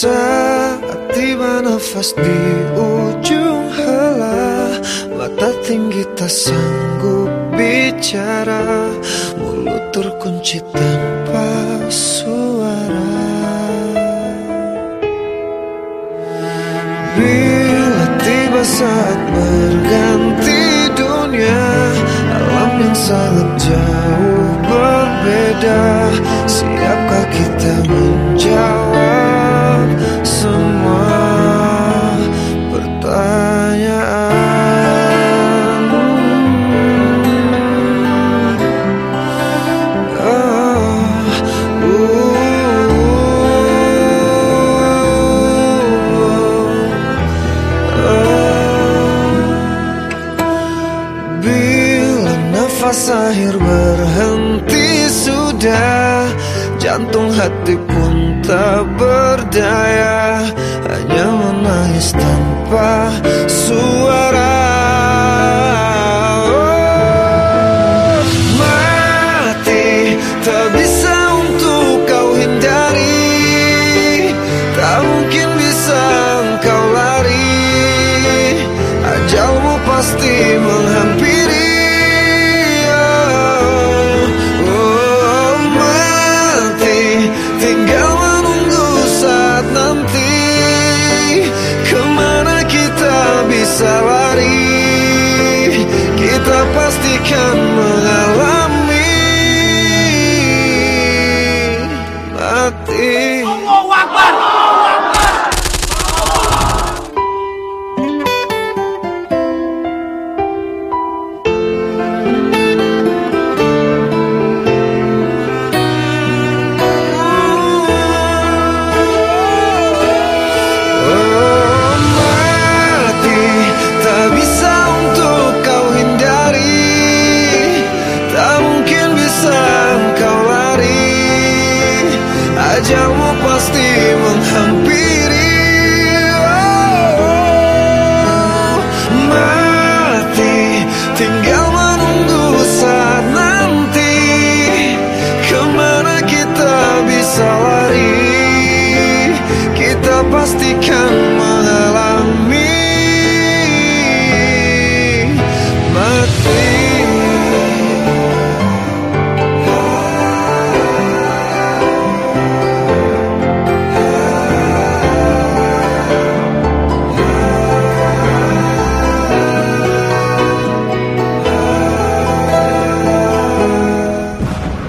Saat tiba nafas di ujung helah Mata tinggi tak sanggup bicara Mulut terkunci tanpa suara. Bila tiba saat berganti dunia Alam yang sangat jauh berbeda nafas akhir berhenti sudah. Jantung hati pun tak berdaya. Hanya menangis tanpa suara. Oh, Mati tak bisa pastikan Ajalmu pasti menghampiri. Oh, mati tinggal menunggu saat nanti. Ke mana kita bisa lari? Kita pastikan